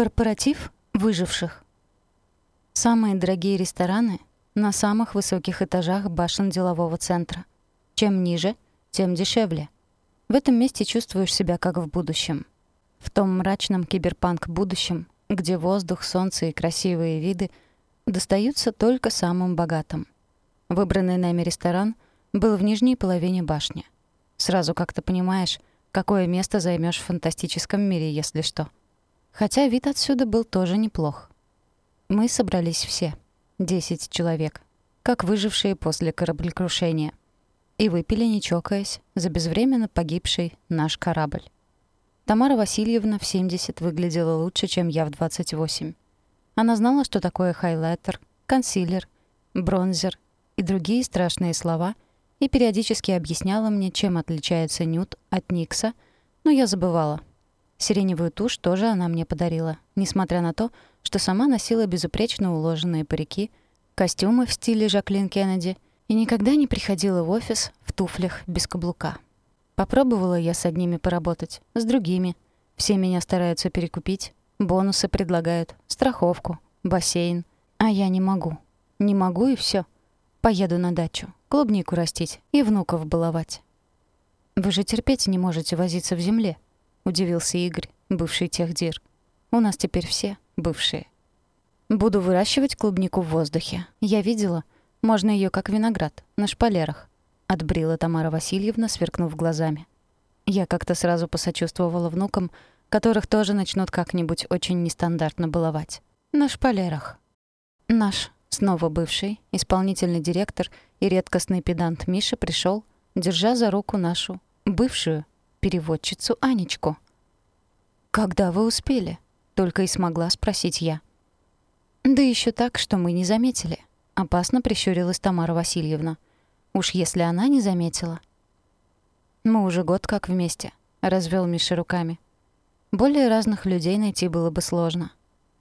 Корпоратив выживших. Самые дорогие рестораны на самых высоких этажах башен делового центра. Чем ниже, тем дешевле. В этом месте чувствуешь себя как в будущем. В том мрачном киберпанк-будущем, где воздух, солнце и красивые виды достаются только самым богатым. Выбранный нами ресторан был в нижней половине башни. Сразу как-то понимаешь, какое место займешь в фантастическом мире, если что. Хотя вид отсюда был тоже неплох. Мы собрались все, десять человек, как выжившие после кораблекрушения, и выпили, не чокаясь, за безвременно погибший наш корабль. Тамара Васильевна в 70 выглядела лучше, чем я в 28. Она знала, что такое хайлайтер, консилер, бронзер и другие страшные слова, и периодически объясняла мне, чем отличается нюд от никса, но я забывала — Сиреневую тушь тоже она мне подарила, несмотря на то, что сама носила безупречно уложенные парики, костюмы в стиле Жаклин Кеннеди и никогда не приходила в офис в туфлях без каблука. Попробовала я с одними поработать, с другими. Все меня стараются перекупить, бонусы предлагают, страховку, бассейн. А я не могу. Не могу и все. Поеду на дачу, клубнику растить и внуков баловать. Вы же терпеть не можете возиться в земле, — удивился Игорь, бывший техдир. «У нас теперь все бывшие». «Буду выращивать клубнику в воздухе. Я видела. Можно ее как виноград, на шпалерах», — отбрила Тамара Васильевна, сверкнув глазами. Я как-то сразу посочувствовала внукам, которых тоже начнут как-нибудь очень нестандартно баловать. На шпалерах. Наш, снова бывший, исполнительный директор и редкостный педант Миша пришел, держа за руку нашу, бывшую, переводчицу Анечку. «Когда вы успели?» — только и смогла спросить я. «Да еще так, что мы не заметили», — опасно прищурилась Тамара Васильевна. «Уж если она не заметила». «Мы уже год как вместе», — развел Миша руками. «Более разных людей найти было бы сложно.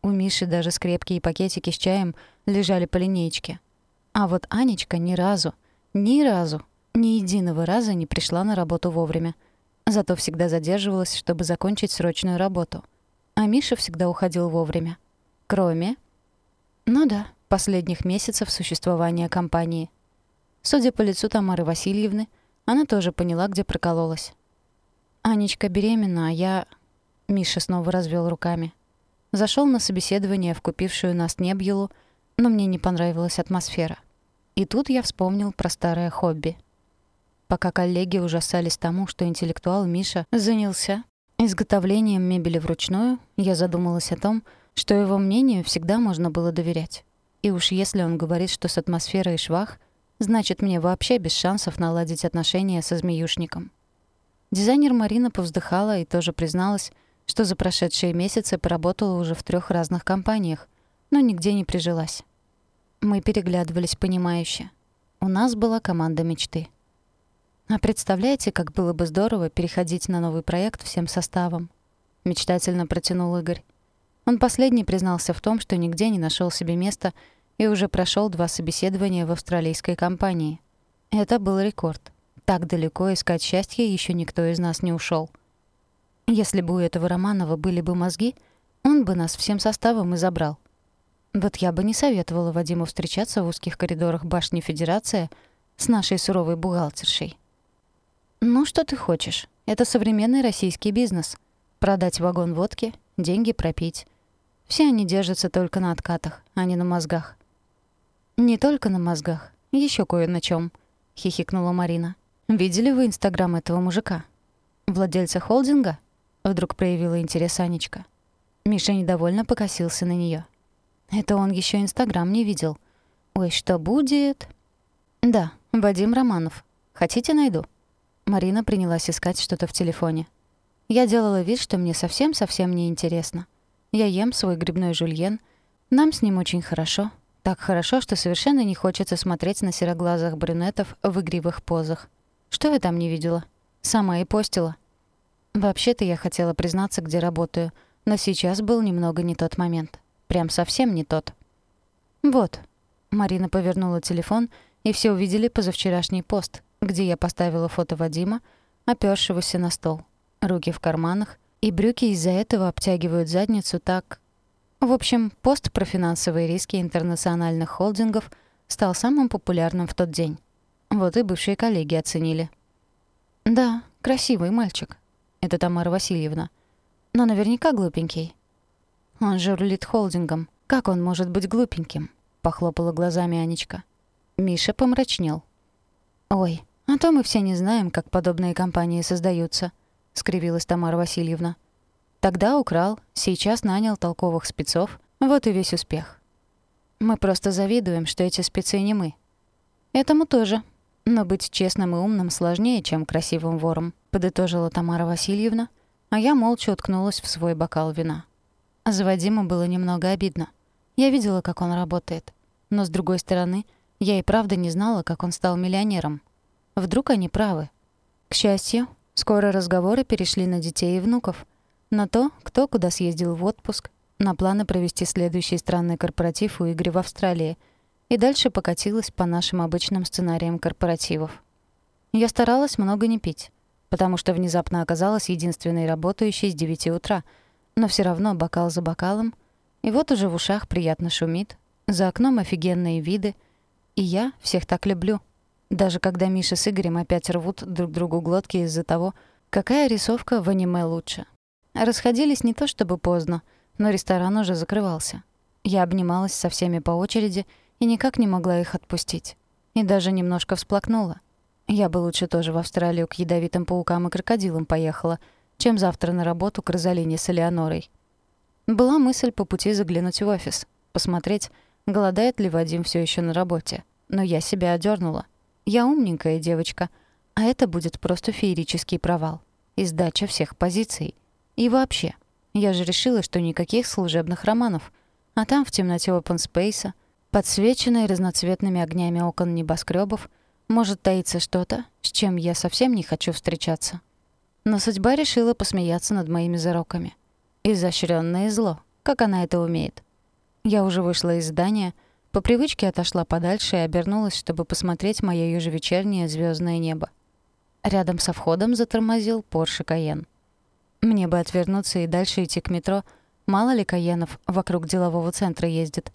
У Миши даже скрепки пакетики с чаем лежали по линеечке. А вот Анечка ни разу, ни разу, ни единого раза не пришла на работу вовремя — Зато всегда задерживалась, чтобы закончить срочную работу. А Миша всегда уходил вовремя. Кроме... Ну да, последних месяцев существования компании. Судя по лицу Тамары Васильевны, она тоже поняла, где прокололась. «Анечка беременна, а я...» Миша снова развел руками. Зашел на собеседование в купившую нас Небьелу, но мне не понравилась атмосфера. И тут я вспомнил про старое хобби — Пока коллеги ужасались тому, что интеллектуал Миша занялся изготовлением мебели вручную, я задумалась о том, что его мнению всегда можно было доверять. И уж если он говорит, что с атмосферой швах, значит, мне вообще без шансов наладить отношения со змеюшником. Дизайнер Марина повздыхала и тоже призналась, что за прошедшие месяцы поработала уже в трех разных компаниях, но нигде не прижилась. Мы переглядывались понимающе. У нас была команда мечты — а представляете, как было бы здорово переходить на новый проект всем составом? Мечтательно протянул Игорь. Он последний признался в том, что нигде не нашел себе места и уже прошел два собеседования в австралийской компании. Это был рекорд. Так далеко искать счастье еще никто из нас не ушел. Если бы у этого Романова были бы мозги, он бы нас всем составом и забрал. Вот я бы не советовала Вадиму встречаться в узких коридорах башни Федерация с нашей суровой бухгалтершей. «Ну, что ты хочешь? Это современный российский бизнес. Продать вагон водки, деньги пропить. Все они держатся только на откатах, а не на мозгах». «Не только на мозгах, еще кое на чем, хихикнула Марина. «Видели вы Инстаграм этого мужика? Владельца холдинга?» Вдруг проявила интерес Анечка. Миша недовольно покосился на нее. Это он еще Инстаграм не видел. «Ой, что будет?» «Да, Вадим Романов. Хотите, найду?» Марина принялась искать что-то в телефоне. Я делала вид, что мне совсем-совсем не интересно. Я ем свой грибной жульен. Нам с ним очень хорошо. Так хорошо, что совершенно не хочется смотреть на сероглазых брюнетов в игривых позах. Что я там не видела? Сама и постила. Вообще-то я хотела признаться, где работаю, но сейчас был немного не тот момент. Прям совсем не тот. Вот. Марина повернула телефон, и все увидели позавчерашний пост — где я поставила фото Вадима, опёршегося на стол. Руки в карманах, и брюки из-за этого обтягивают задницу так, В общем, пост про финансовые риски интернациональных холдингов стал самым популярным в тот день. Вот и бывшие коллеги оценили. «Да, красивый мальчик. Это Тамара Васильевна. Но наверняка глупенький. Он же рулит холдингом. Как он может быть глупеньким?» — похлопала глазами Анечка. Миша помрачнел. «Ой, а то мы все не знаем, как подобные компании создаются», — скривилась Тамара Васильевна. «Тогда украл, сейчас нанял толковых спецов, вот и весь успех. Мы просто завидуем, что эти спецы не мы. Этому тоже. Но быть честным и умным сложнее, чем красивым вором», — подытожила Тамара Васильевна, а я молча уткнулась в свой бокал вина. За Вадима было немного обидно. Я видела, как он работает. Но, с другой стороны, я и правда не знала, как он стал миллионером. Вдруг они правы. К счастью, скоро разговоры перешли на детей и внуков. На то, кто куда съездил в отпуск, на планы провести следующий странный корпоратив у Игоря в Австралии. И дальше покатилась по нашим обычным сценариям корпоративов. Я старалась много не пить, потому что внезапно оказалась единственной работающей с 9 утра, но все равно бокал за бокалом, и вот уже в ушах приятно шумит, за окном офигенные виды, и я всех так люблю. Даже когда Миша с Игорем опять рвут друг другу глотки из-за того, какая рисовка в аниме лучше. Расходились не то чтобы поздно, но ресторан уже закрывался. Я обнималась со всеми по очереди и никак не могла их отпустить. И даже немножко всплакнула. Я бы лучше тоже в Австралию к ядовитым паукам и крокодилам поехала, чем завтра на работу к Розалине с Элеонорой. Была мысль по пути заглянуть в офис, посмотреть, голодает ли Вадим все еще на работе. Но я себя одернула. Я умненькая девочка, а это будет просто феерический провал. И сдача всех позиций. И вообще, я же решила, что никаких служебных романов. А там в темноте space, подсвеченной разноцветными огнями окон небоскребов, может таиться что-то, с чем я совсем не хочу встречаться. Но судьба решила посмеяться над моими зароками. Изощрённое зло, как она это умеет. Я уже вышла из здания, по привычке отошла подальше и обернулась, чтобы посмотреть моё ежевечернее звёздное небо. Рядом со входом затормозил Порше Каен. Мне бы отвернуться и дальше идти к метро. Мало ли Каенов вокруг делового центра ездит.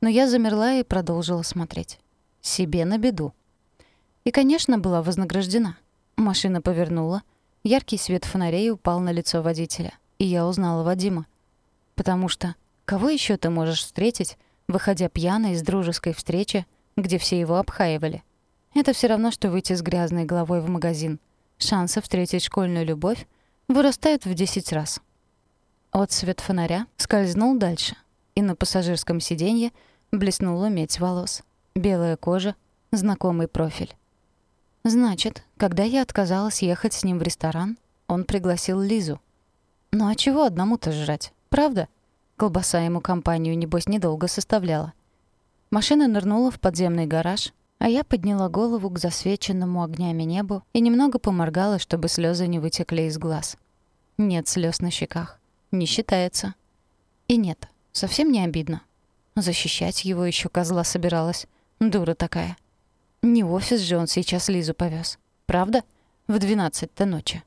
Но я замерла и продолжила смотреть. Себе на беду. И, конечно, была вознаграждена. Машина повернула. Яркий свет фонарей упал на лицо водителя. И я узнала Вадима. Потому что кого еще ты можешь встретить, выходя пьяной из дружеской встречи, где все его обхаивали? Это все равно, что выйти с грязной головой в магазин. Шансы встретить школьную любовь вырастают в 10 раз. От свет фонаря скользнул дальше, и на пассажирском сиденье блеснула медь волос. Белая кожа, знакомый профиль. Значит, когда я отказалась ехать с ним в ресторан, он пригласил Лизу. Ну а чего одному-то жрать, правда? Колбаса ему компанию, небось, недолго составляла. Машина нырнула в подземный гараж, а я подняла голову к засвеченному огнями небу и немного поморгала, чтобы слезы не вытекли из глаз. Нет слез на щеках. Не считается. И нет, совсем не обидно. Защищать его еще козла собиралась. Дура такая. Не офис же он сейчас Лизу повез, Правда? В двенадцать-то ночи.